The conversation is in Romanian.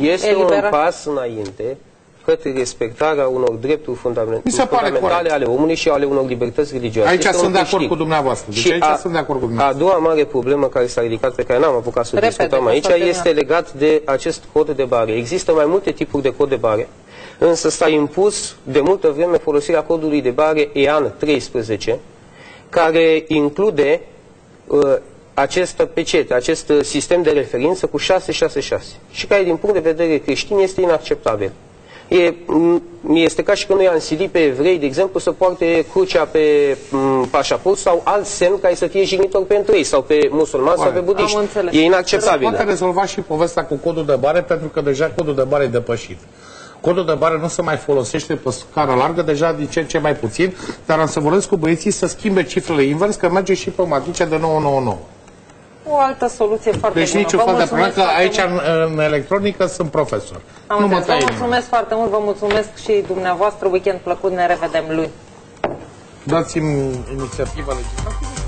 Este Eliberare. un pas înainte către respectarea unor drepturi fundament- Mi se pare fundamentale corect. ale omului și ale unor libertăți religioase. Aici Este un sunt de acord câștig. cu dumneavoastră. Deci și aici a, sunt de acord cu a dumneavoastră. doua mare problemă care s-a ridicat, pe care n-am apucat să o Repede, discutăm că aici, s-a terminat. este legat de acest cod de bare. Există mai multe tipuri de cod de bare, însă s-a impus de multă vreme folosirea codului de bare EAN 13, care include uh, acest pecet, acest uh, sistem de referință cu 666 și care din punct de vedere creștin este inacceptabil. E, m, este ca și când noi am silit pe evrei, de exemplu, să poarte crucea pe m, pașaport sau alt semn care să fie jignitor pentru ei, sau pe musulmani sau pe Corect. budiști. Am înțeles. E inacceptabil. Poate rezolva și povestea cu codul de bare, pentru că deja codul de bare e depășit. Codul de bare nu se mai folosește pe scară largă, deja din ce în ce mai puțin, dar am să vorbesc cu băieții să schimbe cifrele invers, că merge și pe matrice de 999. O altă soluție foarte Deci bună. niciun Vă fel de mulțumesc problemă, că foarte aici mult. în, în electronică sunt profesor. Am nu mă înțeles. taie Vă nimeni. mulțumesc foarte mult, vă mulțumesc și dumneavoastră. Weekend plăcut, ne revedem luni. Dați-mi inițiativa legislativă.